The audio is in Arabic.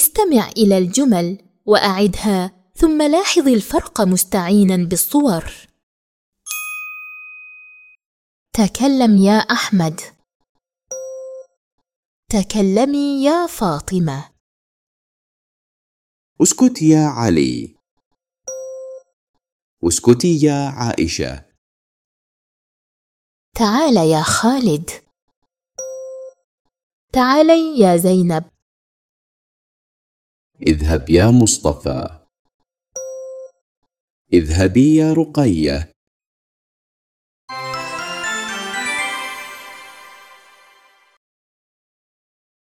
استمع إلى الجمل وأعدها ثم لاحظ الفرق مستعينا بالصور. تكلم يا أحمد. تكلمي يا فاطمة. اسكت يا علي. اسكتي يا عائشة. تعال يا خالد. تعالي يا زينب. اذهب يا مصطفى. اذهبي يا رقية.